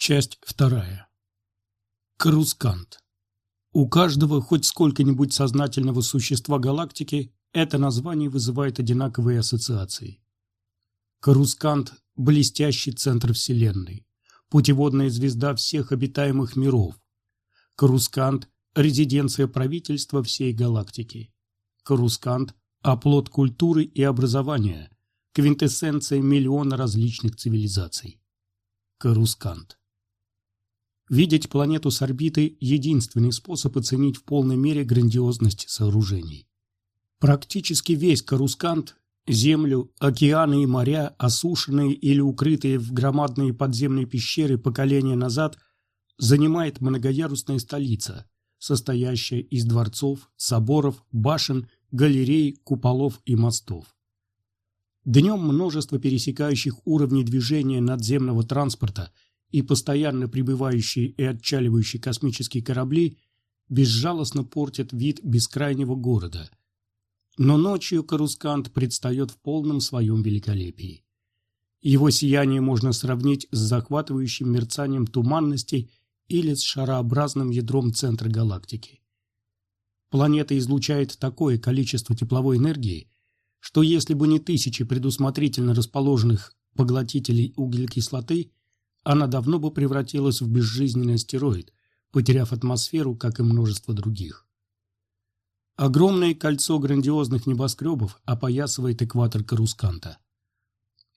Часть вторая. Карускант. У каждого хоть сколько-нибудь сознательного существа галактики это название вызывает одинаковые ассоциации. Карускант – блестящий центр Вселенной, путеводная звезда всех обитаемых миров. Карускант – резиденция правительства всей галактики. Карускант – оплот культуры и образования, квинтэссенция миллиона различных цивилизаций. Карускант. Видеть планету с орбиты – единственный способ оценить в полной мере грандиозность сооружений. Практически весь Карускант – землю, океаны и моря, осушенные или укрытые в громадные подземные пещеры поколения назад, занимает многоярусная столица, состоящая из дворцов, соборов, башен, галерей, куполов и мостов. Днем множество пересекающих уровни движения надземного транспорта – и постоянно прибывающие и отчаливающие космические корабли безжалостно портят вид бескрайнего города. Но ночью Карускант предстает в полном своем великолепии. Его сияние можно сравнить с захватывающим мерцанием туманностей или с шарообразным ядром центра галактики. Планета излучает такое количество тепловой энергии, что если бы не тысячи предусмотрительно расположенных поглотителей углекислоты, она давно бы превратилась в безжизненный астероид, потеряв атмосферу, как и множество других. Огромное кольцо грандиозных небоскребов опоясывает экватор Карусканта.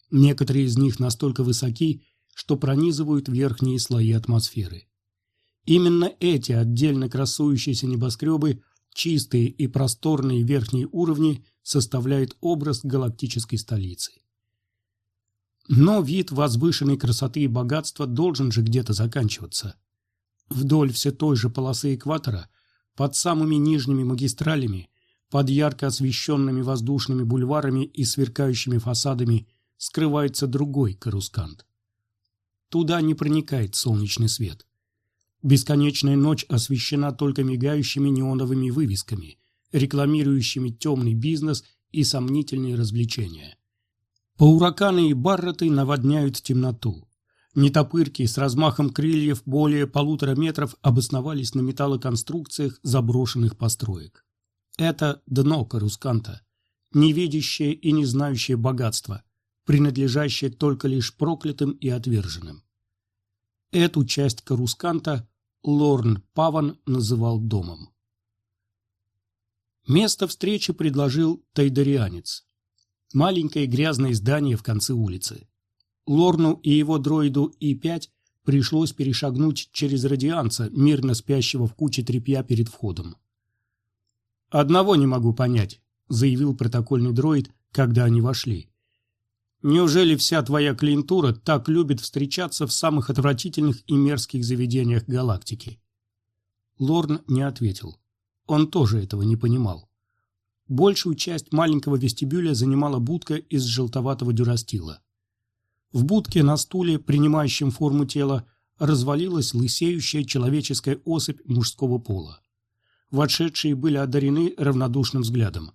Некоторые из них настолько высоки, что пронизывают верхние слои атмосферы. Именно эти отдельно красующиеся небоскребы, чистые и просторные верхние уровни, составляют образ галактической столицы. Но вид возвышенной красоты и богатства должен же где-то заканчиваться. Вдоль все той же полосы экватора, под самыми нижними магистралями, под ярко освещенными воздушными бульварами и сверкающими фасадами скрывается другой Карускант. Туда не проникает солнечный свет. Бесконечная ночь освещена только мигающими неоновыми вывесками, рекламирующими темный бизнес и сомнительные развлечения. Паураканы и барроты наводняют темноту. Нетопырки с размахом крыльев более полутора метров обосновались на металлоконструкциях заброшенных построек. Это дно Карусканта, невидящее и не знающее богатства, принадлежащее только лишь проклятым и отверженным. Эту часть Карусканта Лорн Паван называл домом. Место встречи предложил тайдарианец, маленькое грязное здание в конце улицы. Лорну и его дроиду И-5 пришлось перешагнуть через радианца, мирно спящего в куче тряпья перед входом. «Одного не могу понять», — заявил протокольный дроид, когда они вошли. «Неужели вся твоя клиентура так любит встречаться в самых отвратительных и мерзких заведениях галактики?» Лорн не ответил. Он тоже этого не понимал. Большую часть маленького вестибюля занимала будка из желтоватого дюрастила. В будке на стуле, принимающем форму тела, развалилась лысеющая человеческая особь мужского пола. Вошедшие были одарены равнодушным взглядом.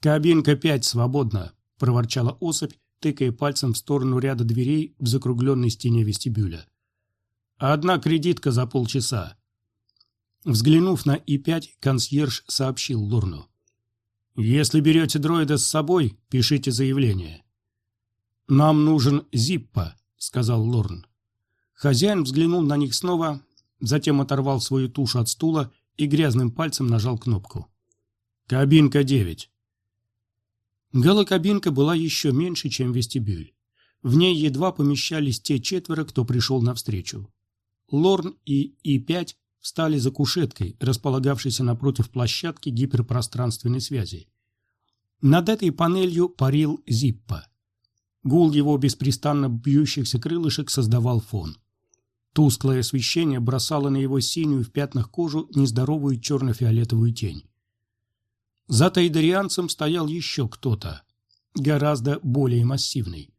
«Кабинка пять свободна», – проворчала особь, тыкая пальцем в сторону ряда дверей в закругленной стене вестибюля. «Одна кредитка за полчаса». Взглянув на И-5, консьерж сообщил Лорну. Если берете дроида с собой, пишите заявление. Нам нужен Зиппа, сказал Лорн. Хозяин взглянул на них снова, затем оторвал свою тушу от стула и грязным пальцем нажал кнопку. Кабинка 9. Галокабинка была еще меньше, чем вестибюль. В ней едва помещались те четверо, кто пришел навстречу. Лорн и И-5 встали за кушеткой, располагавшейся напротив площадки гиперпространственной связи. Над этой панелью парил Зиппа. Гул его беспрестанно бьющихся крылышек создавал фон. Тусклое освещение бросало на его синюю в пятнах кожу нездоровую черно-фиолетовую тень. За тайдарианцем стоял еще кто-то, гораздо более массивный.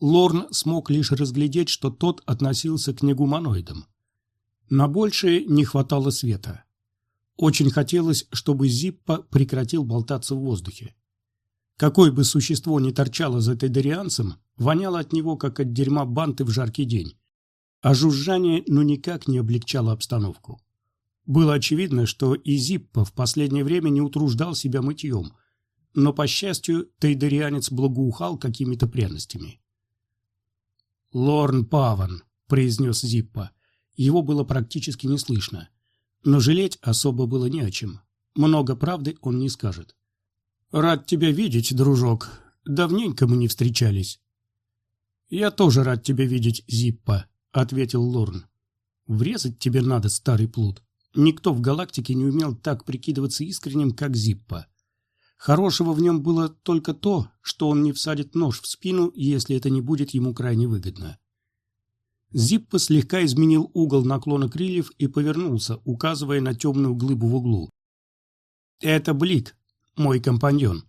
Лорн смог лишь разглядеть, что тот относился к негуманоидам. На большее не хватало света. Очень хотелось, чтобы Зиппа прекратил болтаться в воздухе. Какое бы существо ни торчало за тайдарианцем, воняло от него, как от дерьма банты в жаркий день. а жужжание ну никак не облегчало обстановку. Было очевидно, что и Зиппа в последнее время не утруждал себя мытьем, но, по счастью, тайдерианец благоухал какими-то пряностями. «Лорн Паван», — произнес Зиппа. Его было практически не слышно. Но жалеть особо было не о чем. Много правды он не скажет. «Рад тебя видеть, дружок. Давненько мы не встречались». «Я тоже рад тебя видеть, Зиппа», — ответил Лорн. «Врезать тебе надо, старый плут. Никто в галактике не умел так прикидываться искренним, как Зиппа. Хорошего в нем было только то, что он не всадит нож в спину, если это не будет ему крайне выгодно. Зиппа слегка изменил угол наклона крыльев и повернулся, указывая на темную глыбу в углу. «Это Блик, мой компаньон».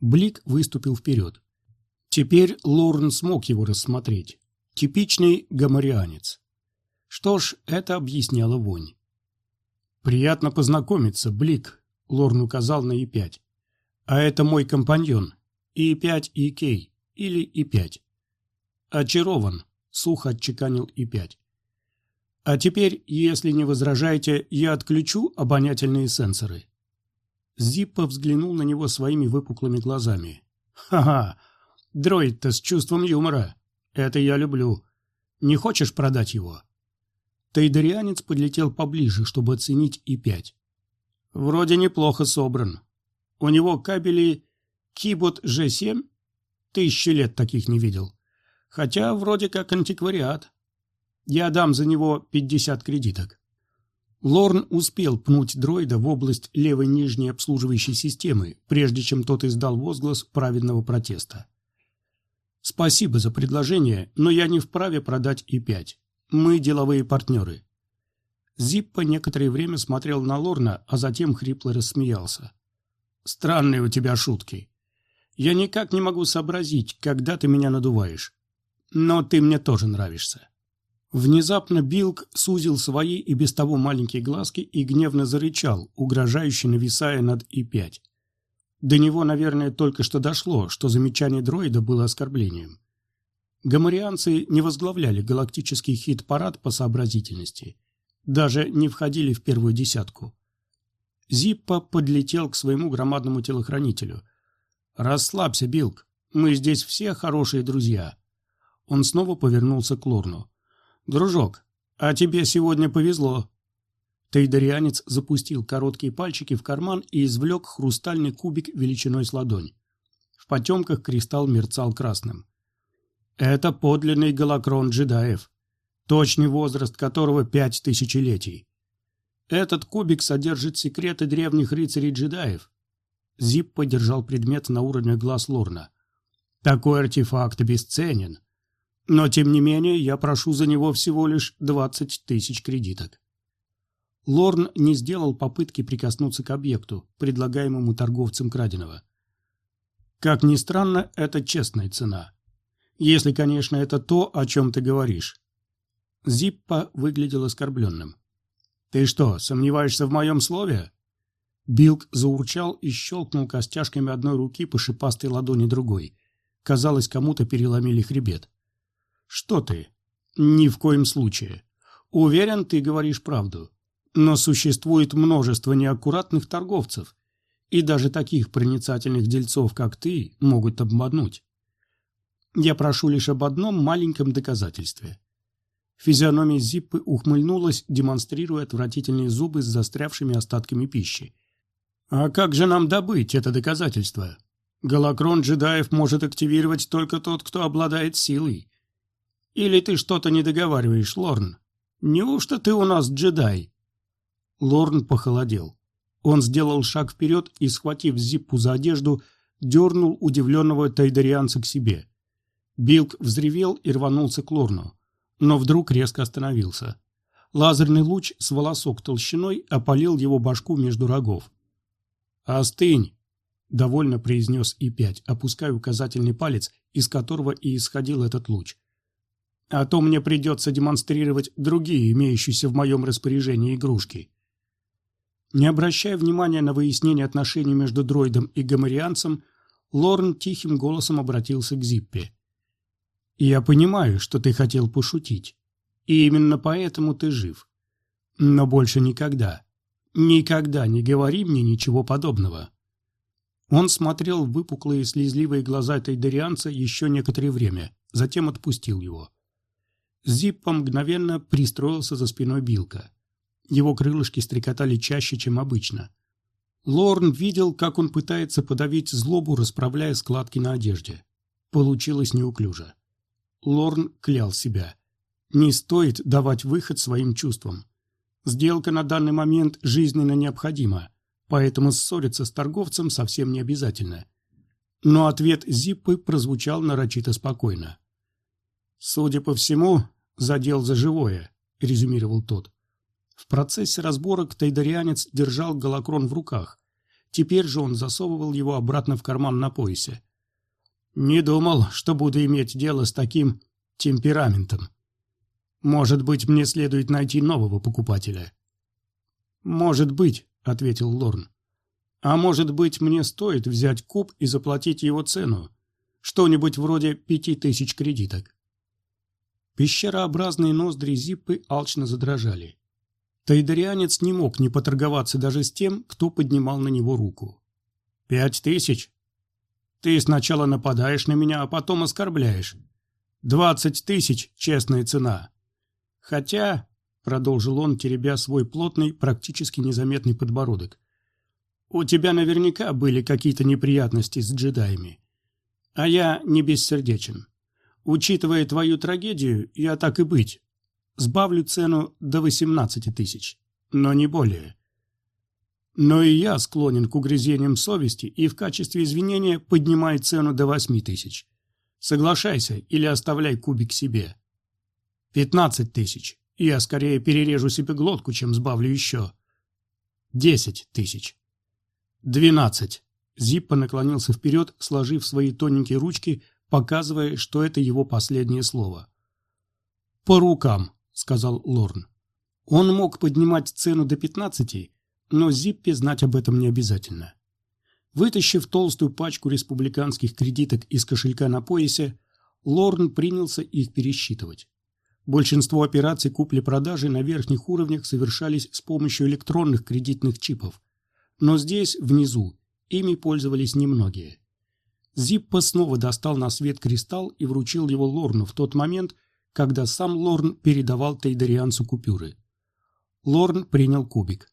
Блик выступил вперед. Теперь Лорн смог его рассмотреть. Типичный гоморианец. Что ж, это объясняло вонь. «Приятно познакомиться, Блик», — Лорн указал на И-5. «А это мой компаньон, И-5 и Кей, или И-5». «Очарован», сухо отчеканил И-5. А теперь, если не возражаете, я отключу обонятельные сенсоры. Зиппа взглянул на него своими выпуклыми глазами. «Ха-ха! Дроид-то с чувством юмора. Это я люблю. Не хочешь продать его?» Тайдарианец подлетел поближе, чтобы оценить И-5. «Вроде неплохо собран. У него кабели Кибот G7? Тысячи лет таких не видел. Хотя вроде как антиквариат. Я дам за него 50 кредиток. Лорн успел пнуть дроида в область левой нижней обслуживающей системы, прежде чем тот издал возглас праведного протеста. «Спасибо за предложение, но я не вправе продать И-5. Мы деловые партнеры». Зиппа некоторое время смотрел на Лорна, а затем хрипло рассмеялся. «Странные у тебя шутки. Я никак не могу сообразить, когда ты меня надуваешь но ты мне тоже нравишься». Внезапно Билк сузил свои и без того маленькие глазки и гневно зарычал, угрожающе нависая над И-5. До него, наверное, только что дошло, что замечание дроида было оскорблением. Гоморианцы не возглавляли галактический хит-парад по сообразительности. Даже не входили в первую десятку. Зиппа подлетел к своему громадному телохранителю. «Расслабься, Билк. Мы здесь все хорошие друзья. Он снова повернулся к Лорну. «Дружок, а тебе сегодня повезло». Тейдерианец запустил короткие пальчики в карман и извлек хрустальный кубик величиной с ладонь. В потемках кристалл мерцал красным. «Это подлинный голокрон джедаев, точный возраст которого пять тысячелетий. Этот кубик содержит секреты древних рыцарей-джедаев». Зип подержал предмет на уровне глаз Лорна. «Такой артефакт бесценен. Но, тем не менее, я прошу за него всего лишь 20 тысяч кредиток. Лорн не сделал попытки прикоснуться к объекту, предлагаемому торговцем краденого. Как ни странно, это честная цена. Если, конечно, это то, о чем ты говоришь. Зиппа выглядел оскорбленным. «Ты что, сомневаешься в моем слове?» Билк заурчал и щелкнул костяшками одной руки по шипастой ладони другой. Казалось, кому-то переломили хребет. «Что ты?» «Ни в коем случае. Уверен, ты говоришь правду. Но существует множество неаккуратных торговцев, и даже таких проницательных дельцов, как ты, могут обмануть. Я прошу лишь об одном маленьком доказательстве». Физиономия Зиппы ухмыльнулась, демонстрируя отвратительные зубы с застрявшими остатками пищи. «А как же нам добыть это доказательство? Голокрон джедаев может активировать только тот, кто обладает силой. Или ты что-то не договариваешь, Лорн? Неужто ты у нас джедай?» Лорн похолодел. Он сделал шаг вперед и, схватив Зиппу за одежду, дернул удивленного тайдарианца к себе. Билк взревел и рванулся к Лорну, но вдруг резко остановился. Лазерный луч с волосок толщиной опалил его башку между рогов. «Остынь!» — довольно произнес И-5, опуская указательный палец, из которого и исходил этот луч а то мне придется демонстрировать другие имеющиеся в моем распоряжении игрушки. Не обращая внимания на выяснение отношений между дроидом и гоморианцем, Лорн тихим голосом обратился к Зиппе. «Я понимаю, что ты хотел пошутить. И именно поэтому ты жив. Но больше никогда, никогда не говори мне ничего подобного. Он смотрел в выпуклые слезливые глаза тайдерианца еще некоторое время, затем отпустил его. Зиппо мгновенно пристроился за спиной Билка. Его крылышки стрекотали чаще, чем обычно. Лорн видел, как он пытается подавить злобу, расправляя складки на одежде. Получилось неуклюже. Лорн клял себя. Не стоит давать выход своим чувствам. Сделка на данный момент жизненно необходима, поэтому ссориться с торговцем совсем не обязательно. Но ответ Зиппы прозвучал нарочито спокойно. «Судя по всему, задел за живое», — резюмировал тот. В процессе разборок тайдарианец держал голокрон в руках. Теперь же он засовывал его обратно в карман на поясе. «Не думал, что буду иметь дело с таким темпераментом. Может быть, мне следует найти нового покупателя?» «Может быть», — ответил Лорн. «А может быть, мне стоит взять куб и заплатить его цену? Что-нибудь вроде пяти тысяч кредиток». Пещерообразные ноздри Зиппы алчно задрожали. Тайдарианец не мог не поторговаться даже с тем, кто поднимал на него руку. «Пять тысяч? Ты сначала нападаешь на меня, а потом оскорбляешь. Двадцать тысяч – честная цена. Хотя, — продолжил он, теребя свой плотный, практически незаметный подбородок, — у тебя наверняка были какие-то неприятности с джедаями. А я не бессердечен. Учитывая твою трагедию, я так и быть, Сбавлю цену до 18 тысяч, но не более. Но и я склонен к угрызениям совести и в качестве извинения поднимаю цену до 8 тысяч. Соглашайся или оставляй кубик себе. 15 тысяч. Я скорее перережу себе глотку, чем сбавлю еще. 10 тысяч. 12. Зиппо наклонился вперед, сложив свои тоненькие ручки, показывая, что это его последнее слово. «По рукам», — сказал Лорн. Он мог поднимать цену до пятнадцати, но Зиппе знать об этом не обязательно. Вытащив толстую пачку республиканских кредиток из кошелька на поясе, Лорн принялся их пересчитывать. Большинство операций купли-продажи на верхних уровнях совершались с помощью электронных кредитных чипов. Но здесь, внизу, ими пользовались немногие. Зиппо снова достал на свет кристалл и вручил его Лорну в тот момент, когда сам Лорн передавал Тейдерианцу купюры. Лорн принял кубик.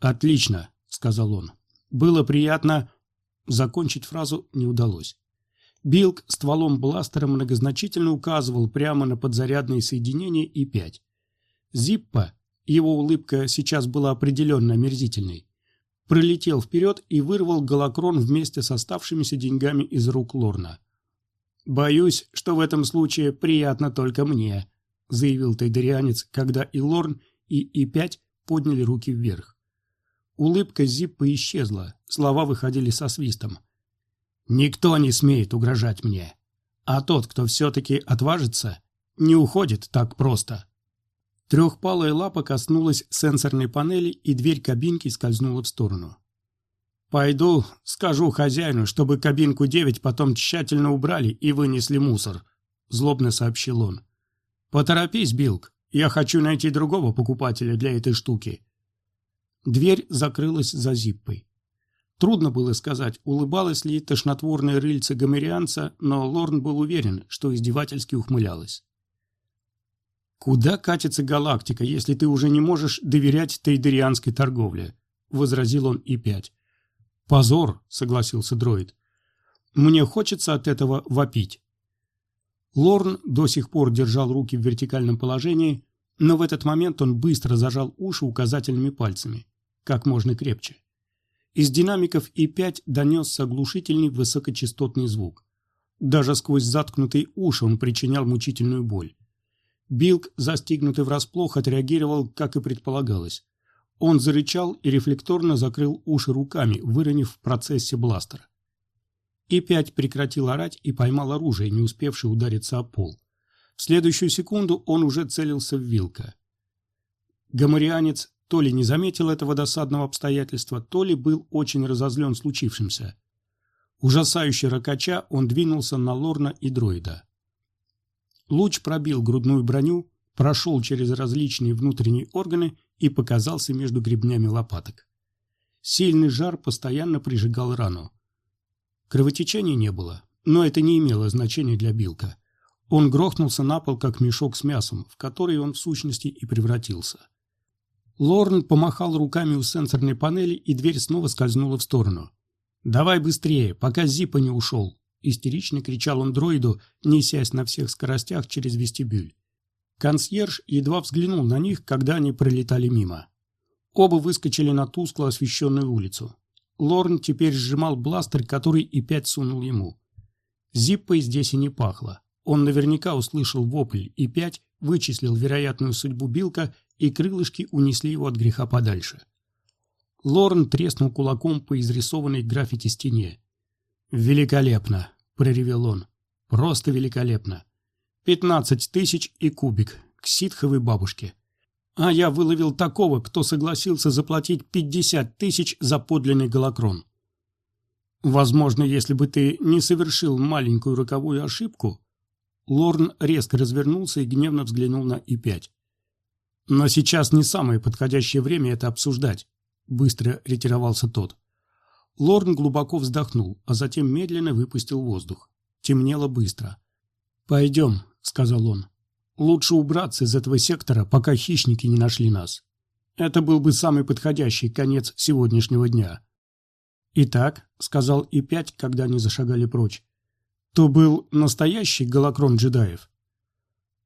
«Отлично», — сказал он. «Было приятно...» Закончить фразу не удалось. Билк стволом бластера многозначительно указывал прямо на подзарядные соединения И-5. Зиппа, его улыбка сейчас была определенно омерзительной, пролетел вперед и вырвал голокрон вместе с оставшимися деньгами из рук Лорна. «Боюсь, что в этом случае приятно только мне», — заявил тайдерианец, когда и Лорн, и И-5 подняли руки вверх. Улыбка Зиппа исчезла, слова выходили со свистом. «Никто не смеет угрожать мне, а тот, кто все-таки отважится, не уходит так просто». Трехпалая лапа коснулась сенсорной панели, и дверь кабинки скользнула в сторону. «Пойду, скажу хозяину, чтобы кабинку 9 потом тщательно убрали и вынесли мусор», — злобно сообщил он. «Поторопись, Билк, я хочу найти другого покупателя для этой штуки». Дверь закрылась за зиппой. Трудно было сказать, улыбалась ли тошнотворная рыльце гомерианца, но Лорн был уверен, что издевательски ухмылялась. «Куда катится галактика, если ты уже не можешь доверять тейдерианской торговле?» — возразил он и пять. «Позор», — согласился дроид. «Мне хочется от этого вопить». Лорн до сих пор держал руки в вертикальном положении, но в этот момент он быстро зажал уши указательными пальцами, как можно крепче. Из динамиков И-5 донесся оглушительный высокочастотный звук. Даже сквозь заткнутые уши он причинял мучительную боль. Билк, застигнутый врасплох, отреагировал, как и предполагалось. Он зарычал и рефлекторно закрыл уши руками, выронив в процессе бластер. И-5 прекратил орать и поймал оружие, не успевшее удариться о пол. В следующую секунду он уже целился в Вилка. Гоморианец то ли не заметил этого досадного обстоятельства, то ли был очень разозлен случившимся. Ужасающе ракача он двинулся на Лорна и дроида. Луч пробил грудную броню, прошел через различные внутренние органы и показался между гребнями лопаток. Сильный жар постоянно прижигал рану. Кровотечения не было, но это не имело значения для Билка. Он грохнулся на пол, как мешок с мясом, в который он в сущности и превратился. Лорн помахал руками у сенсорной панели, и дверь снова скользнула в сторону. «Давай быстрее, пока Зипа не ушел!» – истерично кричал он дроиду, несясь на всех скоростях через вестибюль. Консьерж едва взглянул на них, когда они пролетали мимо. Оба выскочили на тускло освещенную улицу. Лорн теперь сжимал бластер, который и пять сунул ему. Зиппой здесь и не пахло. Он наверняка услышал вопль, и пять вычислил вероятную судьбу Билка, и крылышки унесли его от греха подальше. Лорн треснул кулаком по изрисованной граффити стене. «Великолепно!» – проревел он. «Просто великолепно! Пятнадцать тысяч и кубик к ситховой бабушке. А я выловил такого, кто согласился заплатить пятьдесят тысяч за подлинный голокрон. Возможно, если бы ты не совершил маленькую роковую ошибку, Лорн резко развернулся и гневно взглянул на И-5. Но сейчас не самое подходящее время это обсуждать, быстро ретировался тот. Лорн глубоко вздохнул, а затем медленно выпустил воздух. Темнело быстро. «Пойдем», — сказал он. «Лучше убраться из этого сектора, пока хищники не нашли нас. Это был бы самый подходящий конец сегодняшнего дня». «Итак», — сказал И-5, когда они зашагали прочь, — «то был настоящий голокрон джедаев».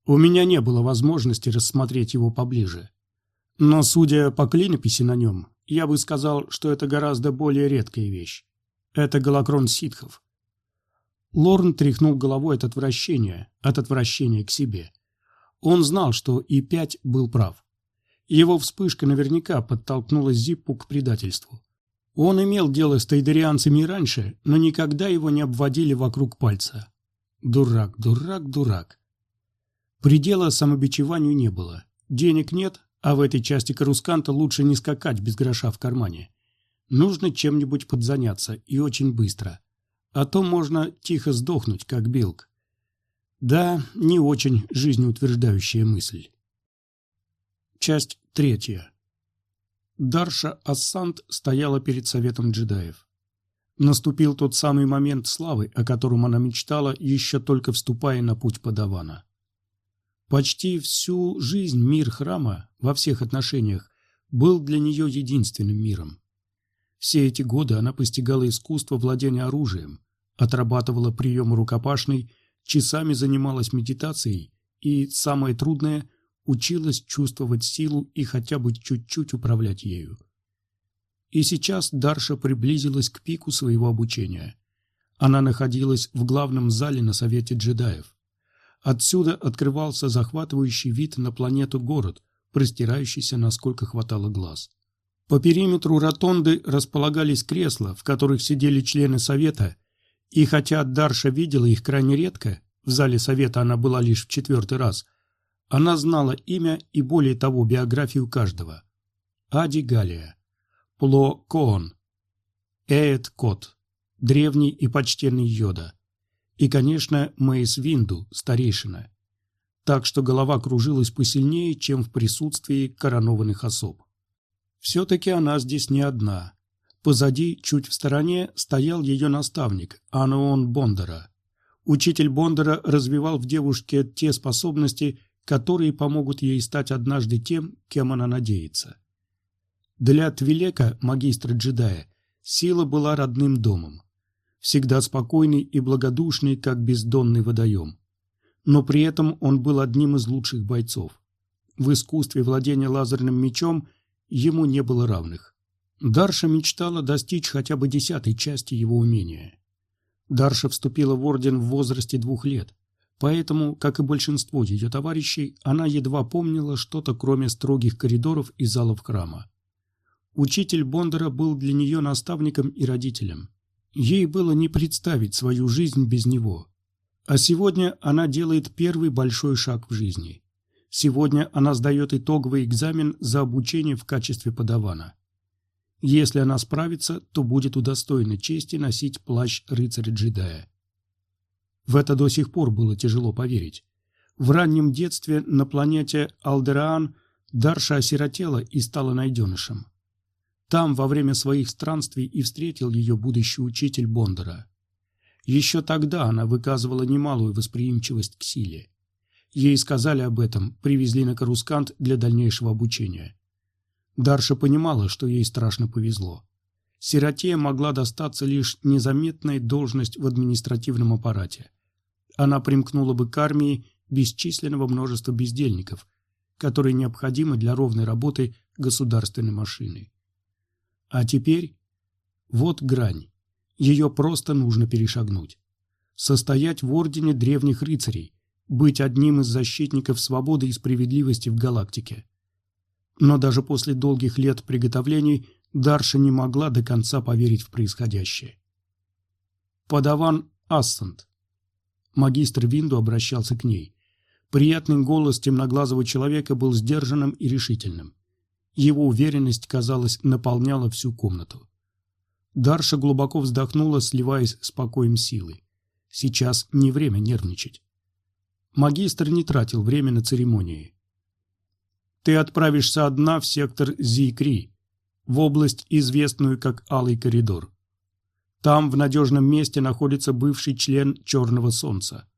У меня не было возможности рассмотреть его поближе. Но, судя по клинописи на нем, я бы сказал, что это гораздо более редкая вещь. Это голокрон ситхов. Лорн тряхнул головой от отвращения, от отвращения к себе. Он знал, что И-5 был прав. Его вспышка наверняка подтолкнула Зиппу к предательству. Он имел дело с тайдерианцами раньше, но никогда его не обводили вокруг пальца. Дурак, дурак, дурак. Предела самобичеванию не было. Денег нет, а в этой части Карусканта лучше не скакать без гроша в кармане. Нужно чем-нибудь подзаняться, и очень быстро. А то можно тихо сдохнуть, как белк. Да, не очень жизнеутверждающая мысль. Часть третья. Дарша Ассант стояла перед советом джедаев. Наступил тот самый момент славы, о котором она мечтала, еще только вступая на путь подавана. Почти всю жизнь мир храма во всех отношениях был для нее единственным миром. Все эти годы она постигала искусство владения оружием, отрабатывала приемы рукопашной, часами занималась медитацией и, самое трудное, училась чувствовать силу и хотя бы чуть-чуть управлять ею. И сейчас Дарша приблизилась к пику своего обучения. Она находилась в главном зале на Совете джедаев. Отсюда открывался захватывающий вид на планету-город, простирающийся насколько хватало глаз. По периметру ротонды располагались кресла, в которых сидели члены Совета, и хотя Дарша видела их крайне редко, в зале Совета она была лишь в четвертый раз, она знала имя и, более того, биографию каждого. Ади Галия, Пло Коон, Эет Кот, древний и почтенный Йода, и, конечно, Мэйс Винду, старейшина. Так что голова кружилась посильнее, чем в присутствии коронованных особ. Все-таки она здесь не одна. Позади, чуть в стороне, стоял ее наставник, Ануон Бондара. Учитель Бондара развивал в девушке те способности, которые помогут ей стать однажды тем, кем она надеется. Для Твилека, магистра джедая, сила была родным домом. Всегда спокойный и благодушный, как бездонный водоем. Но при этом он был одним из лучших бойцов. В искусстве владения лазерным мечом ему не было равных. Дарша мечтала достичь хотя бы десятой части его умения. Дарша вступила в орден в возрасте двух лет. Поэтому, как и большинство ее товарищей, она едва помнила что-то, кроме строгих коридоров и залов храма. Учитель Бондара был для нее наставником и родителем. Ей было не представить свою жизнь без него. А сегодня она делает первый большой шаг в жизни. Сегодня она сдает итоговый экзамен за обучение в качестве подавана. Если она справится, то будет удостоена чести носить плащ рыцаря-джедая. В это до сих пор было тяжело поверить. В раннем детстве на планете Алдераан Дарша осиротела и стала найденышем. Там во время своих странствий и встретил ее будущий учитель Бондара. Еще тогда она выказывала немалую восприимчивость к силе. Ей сказали об этом, привезли на Карускант для дальнейшего обучения. Дарша понимала, что ей страшно повезло. Сироте могла достаться лишь незаметная должность в административном аппарате. Она примкнула бы к армии бесчисленного множества бездельников, которые необходимы для ровной работы государственной машины. А теперь вот грань. Ее просто нужно перешагнуть. Состоять в ордене древних рыцарей, быть одним из защитников свободы и справедливости в галактике. Но даже после долгих лет приготовлений Дарша не могла до конца поверить в происходящее. Подаван Ассант. Магистр Винду обращался к ней. Приятный голос темноглазого человека был сдержанным и решительным. Его уверенность, казалось, наполняла всю комнату. Дарша глубоко вздохнула, сливаясь с покоем силы. Сейчас не время нервничать. Магистр не тратил время на церемонии. «Ты отправишься одна в сектор Зикри, в область, известную как Алый коридор. Там, в надежном месте, находится бывший член Черного Солнца.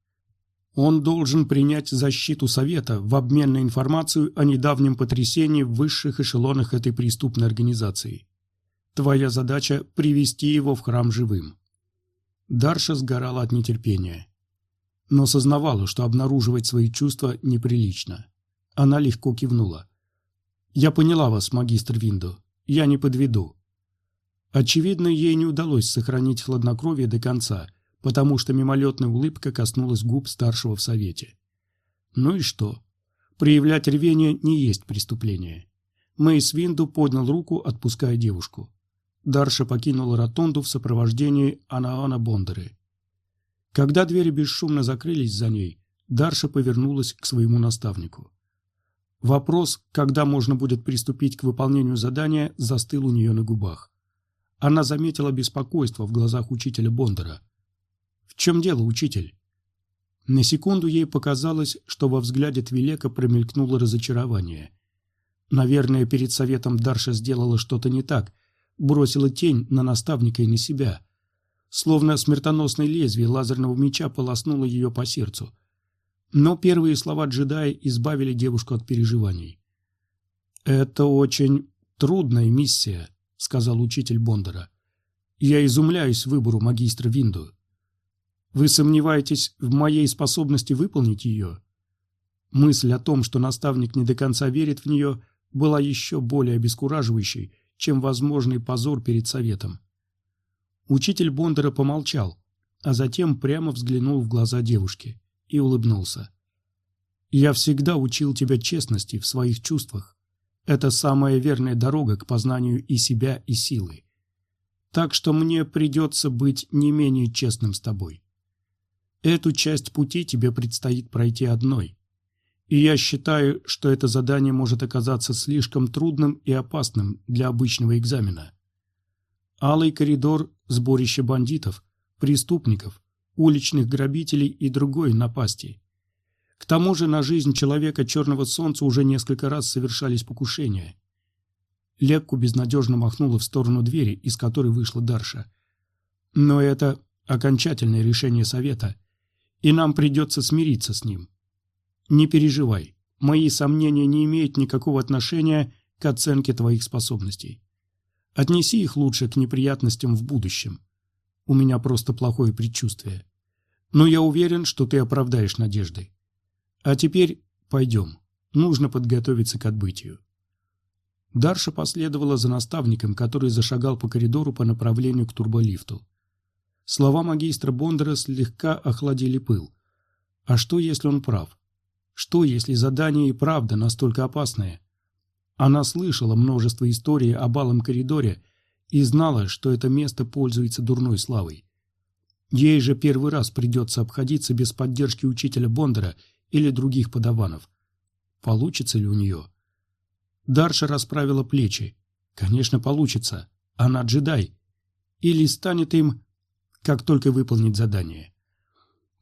Он должен принять защиту Совета в обмен на информацию о недавнем потрясении в высших эшелонах этой преступной организации. Твоя задача – привести его в храм живым. Дарша сгорала от нетерпения. Но сознавала, что обнаруживать свои чувства неприлично. Она легко кивнула. «Я поняла вас, магистр Винду. Я не подведу». Очевидно, ей не удалось сохранить хладнокровие до конца – потому что мимолетная улыбка коснулась губ старшего в совете. Ну и что? Проявлять рвение не есть преступление. Мэйс Винду поднял руку, отпуская девушку. Дарша покинула ротонду в сопровождении Анаана Бондары. Когда двери бесшумно закрылись за ней, Дарша повернулась к своему наставнику. Вопрос, когда можно будет приступить к выполнению задания, застыл у нее на губах. Она заметила беспокойство в глазах учителя Бондара – «В чем дело, учитель?» На секунду ей показалось, что во взгляде Твилека промелькнуло разочарование. Наверное, перед советом Дарша сделала что-то не так, бросила тень на наставника и на себя. Словно смертоносное лезвие лазерного меча полоснуло ее по сердцу. Но первые слова джедая избавили девушку от переживаний. «Это очень трудная миссия», — сказал учитель Бондара. «Я изумляюсь выбору магистра Винду. Вы сомневаетесь в моей способности выполнить ее? Мысль о том, что наставник не до конца верит в нее, была еще более обескураживающей, чем возможный позор перед советом. Учитель Бондара помолчал, а затем прямо взглянул в глаза девушки и улыбнулся. «Я всегда учил тебя честности в своих чувствах. Это самая верная дорога к познанию и себя, и силы. Так что мне придется быть не менее честным с тобой. Эту часть пути тебе предстоит пройти одной. И я считаю, что это задание может оказаться слишком трудным и опасным для обычного экзамена. Алый коридор – сборище бандитов, преступников, уличных грабителей и другой напасти. К тому же на жизнь человека Черного Солнца уже несколько раз совершались покушения. Лекку безнадежно махнула в сторону двери, из которой вышла Дарша. Но это окончательное решение совета – и нам придется смириться с ним. Не переживай, мои сомнения не имеют никакого отношения к оценке твоих способностей. Отнеси их лучше к неприятностям в будущем. У меня просто плохое предчувствие. Но я уверен, что ты оправдаешь надежды. А теперь пойдем. Нужно подготовиться к отбытию. Дарша последовала за наставником, который зашагал по коридору по направлению к турболифту. Слова магистра Бондара слегка охладили пыл. А что, если он прав? Что, если задание и правда настолько опасное? Она слышала множество историй о балом коридоре и знала, что это место пользуется дурной славой. Ей же первый раз придется обходиться без поддержки учителя Бондара или других подаванов. Получится ли у нее? Дарша расправила плечи. Конечно, получится. Она джедай. Или станет им как только выполнить задание.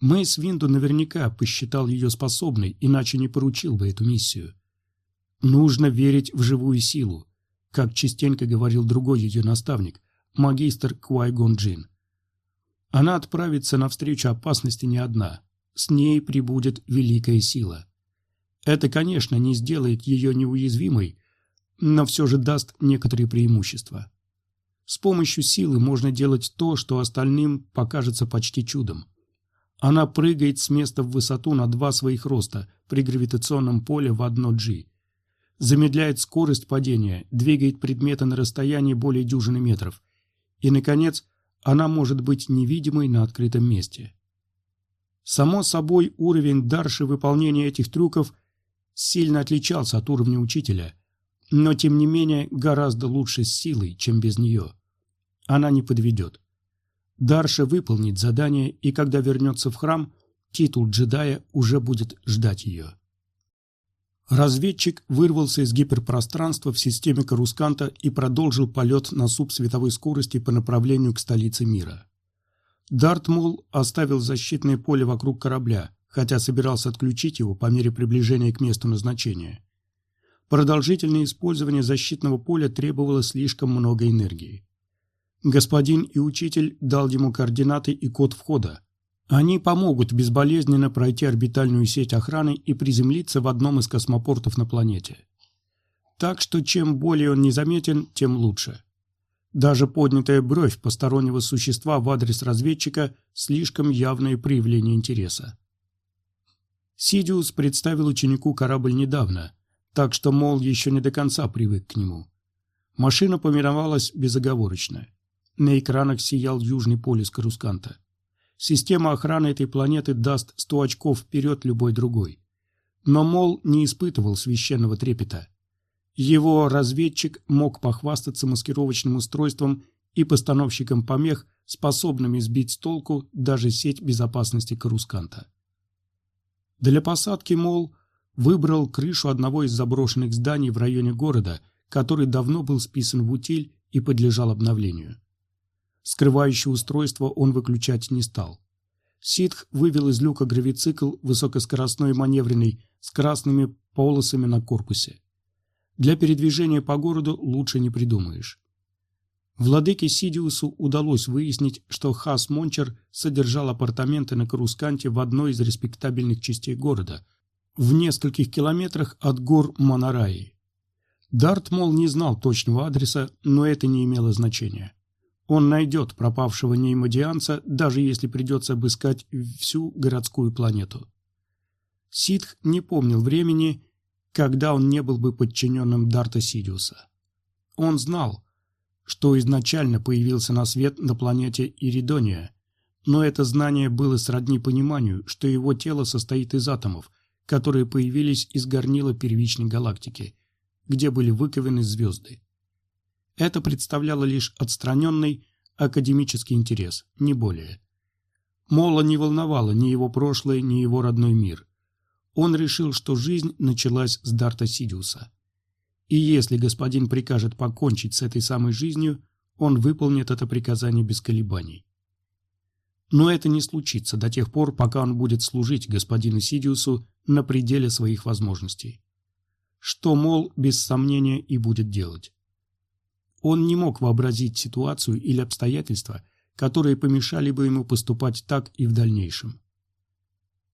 Мэйс Винду наверняка посчитал ее способной, иначе не поручил бы эту миссию. Нужно верить в живую силу, как частенько говорил другой ее наставник, магистр Куайгон Джин. Она отправится навстречу опасности не одна. С ней прибудет великая сила. Это, конечно, не сделает ее неуязвимой, но все же даст некоторые преимущества. С помощью силы можно делать то, что остальным покажется почти чудом. Она прыгает с места в высоту на два своих роста при гравитационном поле в одно G. Замедляет скорость падения, двигает предметы на расстоянии более дюжины метров. И, наконец, она может быть невидимой на открытом месте. Само собой, уровень Дарши выполнения этих трюков сильно отличался от уровня учителя, но, тем не менее, гораздо лучше с силой, чем без нее. Она не подведет. Дарша выполнит задание, и когда вернется в храм, титул джедая уже будет ждать ее. Разведчик вырвался из гиперпространства в системе Карусканта и продолжил полет на субсветовой скорости по направлению к столице мира. Дартмул оставил защитное поле вокруг корабля, хотя собирался отключить его по мере приближения к месту назначения. Продолжительное использование защитного поля требовало слишком много энергии. Господин и учитель дал ему координаты и код входа. Они помогут безболезненно пройти орбитальную сеть охраны и приземлиться в одном из космопортов на планете. Так что чем более он незаметен, тем лучше. Даже поднятая бровь постороннего существа в адрес разведчика – слишком явное проявление интереса. Сидиус представил ученику корабль недавно, так что, мол, еще не до конца привык к нему. Машина помировалась безоговорочно. На экранах сиял южный полюс Карусканта. Система охраны этой планеты даст 100 очков вперед любой другой. Но Мол не испытывал священного трепета. Его разведчик мог похвастаться маскировочным устройством и постановщиком помех, способными сбить с толку даже сеть безопасности Карусканта. Для посадки Мол выбрал крышу одного из заброшенных зданий в районе города, который давно был списан в утиль и подлежал обновлению. Скрывающее устройство он выключать не стал. Ситх вывел из люка гравицикл высокоскоростной маневренный с красными полосами на корпусе. Для передвижения по городу лучше не придумаешь. Владыке Сидиусу удалось выяснить, что Хас Мончер содержал апартаменты на Карусканте в одной из респектабельных частей города, в нескольких километрах от гор Монараи. Дарт, мол, не знал точного адреса, но это не имело значения. Он найдет пропавшего неймодианца, даже если придется обыскать всю городскую планету. Ситх не помнил времени, когда он не был бы подчиненным Дарта Сидиуса. Он знал, что изначально появился на свет на планете Иридония, но это знание было сродни пониманию, что его тело состоит из атомов, которые появились из горнила первичной галактики, где были выкованы звезды. Это представляло лишь отстраненный академический интерес, не более. Мола не волновало ни его прошлое, ни его родной мир. Он решил, что жизнь началась с Дарта Сидиуса. И если господин прикажет покончить с этой самой жизнью, он выполнит это приказание без колебаний. Но это не случится до тех пор, пока он будет служить господину Сидиусу на пределе своих возможностей. Что, мол, без сомнения и будет делать. Он не мог вообразить ситуацию или обстоятельства, которые помешали бы ему поступать так и в дальнейшем.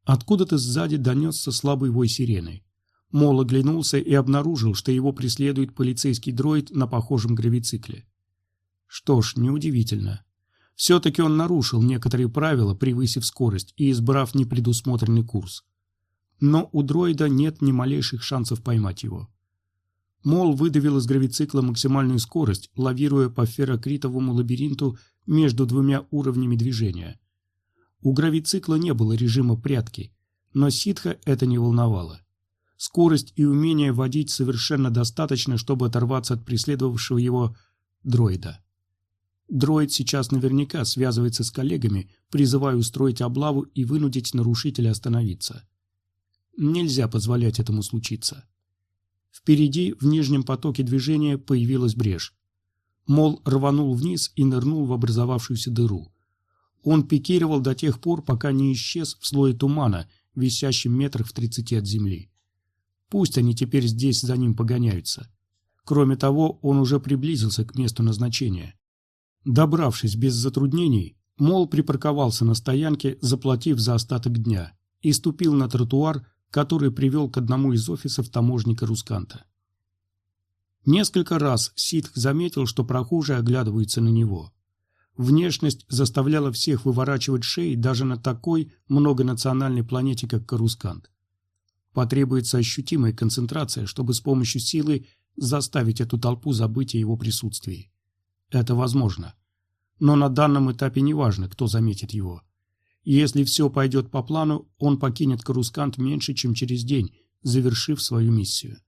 Откуда-то сзади донесся слабый вой сирены. Мол оглянулся и обнаружил, что его преследует полицейский дроид на похожем гравицикле. Что ж, неудивительно. Все-таки он нарушил некоторые правила, превысив скорость и избрав непредусмотренный курс. Но у дроида нет ни малейших шансов поймать его. Мол выдавил из гравицикла максимальную скорость, лавируя по феррокритовому лабиринту между двумя уровнями движения. У гравицикла не было режима прятки, но ситха это не волновало. Скорость и умение водить совершенно достаточно, чтобы оторваться от преследовавшего его дроида. Дроид сейчас наверняка связывается с коллегами, призывая устроить облаву и вынудить нарушителя остановиться. Нельзя позволять этому случиться. Впереди, в нижнем потоке движения, появилась брешь. Мол рванул вниз и нырнул в образовавшуюся дыру. Он пикировал до тех пор, пока не исчез в слое тумана, висящем метрах в тридцати от земли. Пусть они теперь здесь за ним погоняются. Кроме того, он уже приблизился к месту назначения. Добравшись без затруднений, Мол припарковался на стоянке, заплатив за остаток дня, и ступил на тротуар, который привел к одному из офисов таможника Русканта. Несколько раз Ситх заметил, что прохожие оглядываются на него. Внешность заставляла всех выворачивать шеи даже на такой многонациональной планете, как Карускант. Потребуется ощутимая концентрация, чтобы с помощью силы заставить эту толпу забыть о его присутствии. Это возможно. Но на данном этапе не важно, кто заметит его. Если все пойдет по плану, он покинет Карускант меньше, чем через день, завершив свою миссию.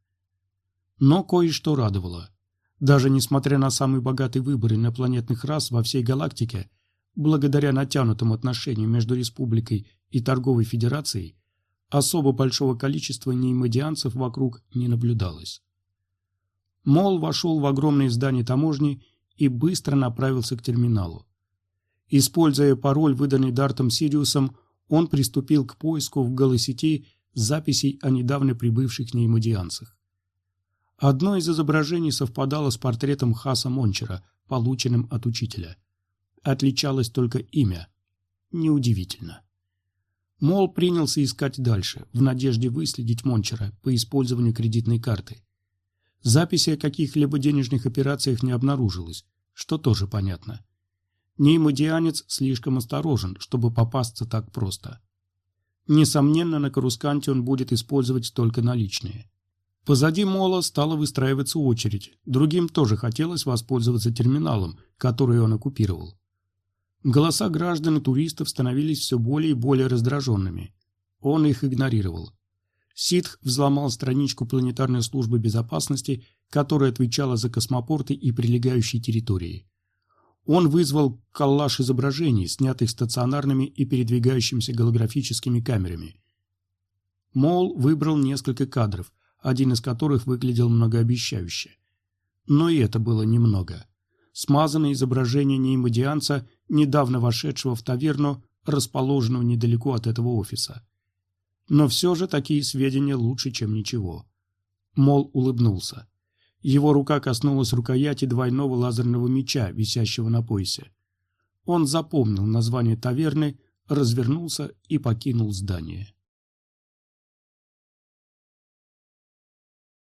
Но кое-что радовало. Даже несмотря на самый богатый выбор инопланетных рас во всей галактике, благодаря натянутым отношениям между республикой и торговой федерацией, особо большого количества неймодианцев вокруг не наблюдалось. Мол вошел в огромное здание таможни и быстро направился к терминалу. Используя пароль, выданный Дартом Сириусом, он приступил к поиску в голосети записей о недавно прибывших неймодианцах. Одно из изображений совпадало с портретом Хаса Мончера, полученным от учителя. Отличалось только имя. Неудивительно. Мол принялся искать дальше, в надежде выследить Мончера по использованию кредитной карты. Записи о каких-либо денежных операциях не обнаружилось, что тоже понятно. Неймодианец слишком осторожен, чтобы попасться так просто. Несомненно, на Карусканте он будет использовать только наличные. Позади Мола стала выстраиваться очередь. Другим тоже хотелось воспользоваться терминалом, который он оккупировал. Голоса граждан и туристов становились все более и более раздраженными. Он их игнорировал. Ситх взломал страничку планетарной службы безопасности, которая отвечала за космопорты и прилегающие территории. Он вызвал коллаж изображений, снятых стационарными и передвигающимися голографическими камерами. Мол выбрал несколько кадров, один из которых выглядел многообещающе. Но и это было немного. Смазанное изображение неймодианца, недавно вошедшего в таверну, расположенную недалеко от этого офиса. Но все же такие сведения лучше, чем ничего. Мол улыбнулся. Его рука коснулась рукояти двойного лазерного меча, висящего на поясе. Он запомнил название таверны, развернулся и покинул здание.